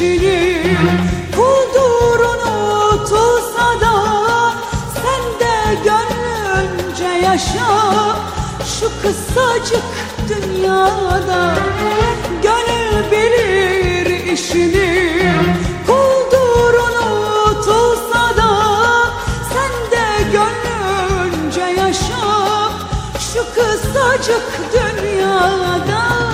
kişinin Hudurunu tutsa da Sen de gönlünce yaşa. Şu kısacık dünyada Gönül bilir işini. Kuldurunu tutsa da Sen de gönlünce yaşa. Şu kısacık dünyada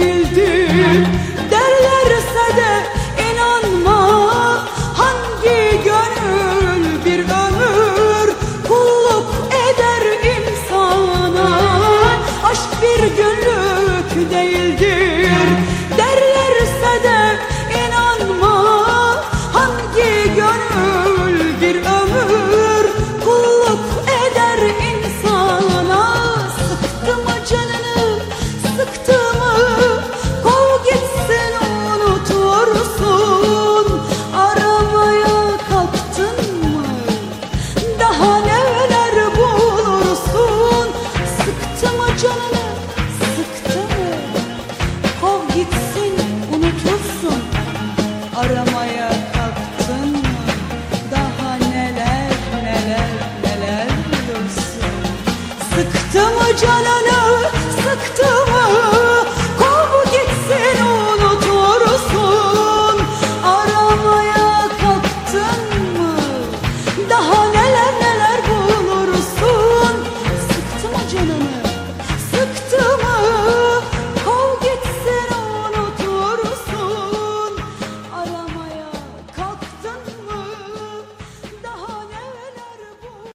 bildim. canını sıktı mı? Kov gitsin unutulsun aramaya kalktın mı? Daha neler neler neler bulursun Sıktı mı canını